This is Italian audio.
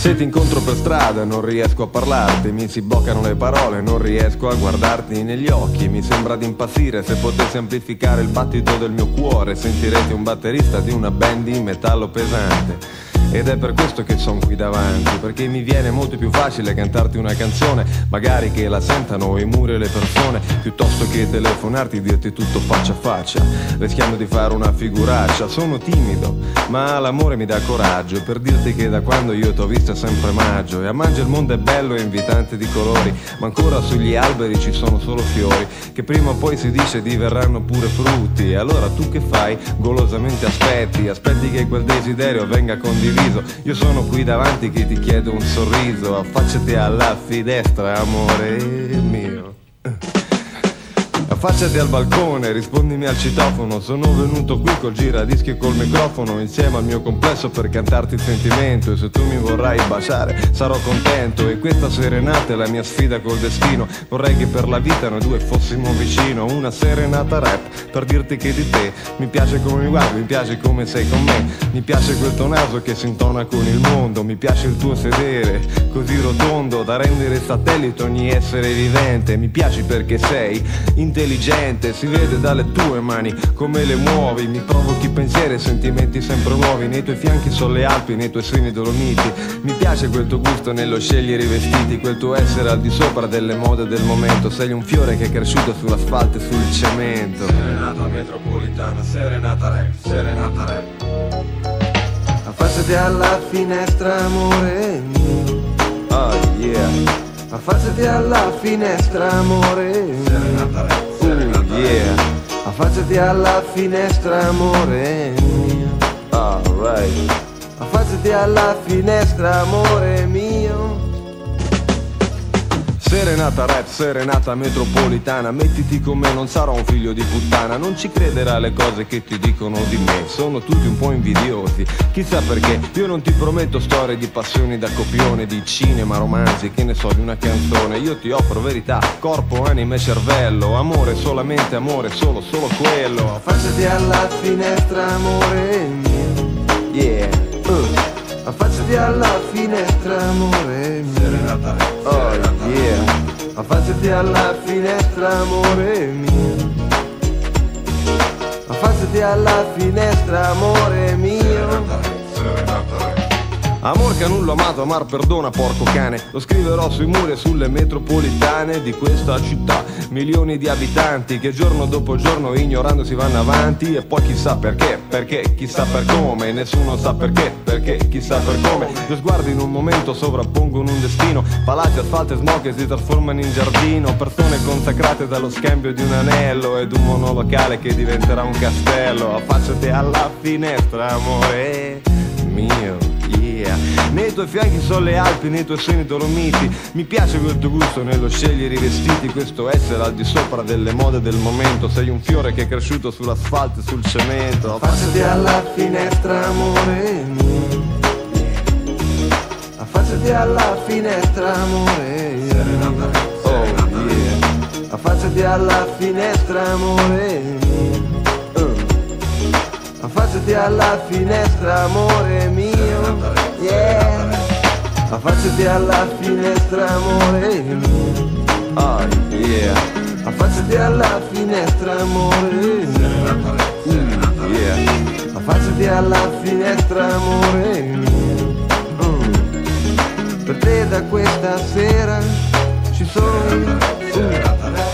Se ti incontro per strada non riesco a parlarti, mi si bloccano le parole, non riesco a guardarti negli occhi, mi sembra di impazzire se potessi amplificare il battito del mio cuore, sentirete un batterista di una band di metallo pesante. Ed è per questo che sono qui davanti, perché mi viene molto più facile cantarti una canzone, magari che la sentano i muri e le persone, piuttosto che telefonarti e dirti tutto faccia a faccia, rischiando di fare una figuraccia. Sono timido, ma l'amore mi dà coraggio, per dirti che da quando io t'ho visto è sempre maggio, e a maggio il mondo è bello e invitante di colori, ma ancora sugli alberi ci sono solo fiori, che prima o poi si dice diverranno pure frutti, e allora tu che fai? Golosamente aspetti, aspetti che quel desiderio venga condiviso sorriso. Io sono qui davanti che ti chiedo un sorriso. Affacciati alla finestra, amore Affacciati al balcone, rispondimi al citofono. Sono venuto qui col giradischi e col microfono Insieme al mio complesso per cantarti il sentimento. E se tu mi vorrai baciare sarò contento. E questa serenata è la mia sfida col destino. Vorrei che per la vita noi due fossimo vicino. Una serenata rap per dirti che di te Mi piace come mi guardi, mi piace come sei con me. Mi piace quel tuo naso che si intona con il mondo. Mi piace il tuo sedere così rotondo Da rendere satellite ogni essere vivente. Mi piaci perché sei intelligente intelligente Si vede dalle tue mani come le muovi. Mi provochi pensieri e sentimenti sempre nuovi Nei tuoi fianchi sono le Alpi, nei tuoi seni dolomiti. Mi piace quel tuo gusto nello scegliere i vestiti Quel tuo essere al di sopra delle mode del momento. Sei un fiore che è cresciuto sull'asfalto e sul cemento. Serenata metropolitana, serenata rap, serenata rap Affacciati alla finestra amore mio. Oh yeah. Affacciati alla finestra amore Serenata rap yeah. Affacciati alla finestra amore. Mio Alright Affacciati alla finestra amore mio Serenata rap, serenata metropolitana. Mettiti con me, non sarò un figlio di puttana. Non ci crederà alle cose che ti dicono di me. Sono tutti un po' invidiosi. Chissà perché, io non ti prometto storie di passioni da copione Di cinema, romanzi, che ne so, di una canzone. Io ti offro verità, corpo, anima e cervello. Amore, solamente amore, solo, solo quello. Affacciati alla finestra, amore mio. Yeah, uh. Affacciati alla finestra, amore mio Serenata Oh yeah. Affacciati alla finestra, amore mio Affacciati alla finestra, amore mio. Serenata serenata Amor che nullo amato, amar perdona porco cane. Lo scriverò sui muri e sulle metropolitane di questa città. Milioni di abitanti che giorno dopo giorno ignorando si vanno avanti. E poi chissà perché, perché, chissà per come. Nessuno sa perché, perché, chissà per come. Due sguardi in un momento sovrappongono un destino. Palazzi, asfalto e smog che si trasformano in giardino. Persone consacrate dallo scambio di un anello Ed un monolocale che diventerà un castello. Affacciati alla finestra, amore mio yeah. Nei tuoi fianchi sono le Alpi, nei tuoi seni dolomiti. Mi piace quel tuo gusto nello scegliere i vestiti. Questo essere al di sopra delle mode del momento. Sei un fiore che è cresciuto sull'asfalto e sul cemento. Affacciati alla finestra, amore mio. Affacciati alla finestra, amore mio. Oh yeah. Affacciati alla finestra, amore mio. Uh. Affacciati alla finestra, amore mio Yeah. Affacciati alla finestra, amore mio. Oh yeah. Affacciati alla finestra, amore mio. Rap Yeah Affacciati alla finestra, amore mio. Mm. Per te da questa sera ci sono io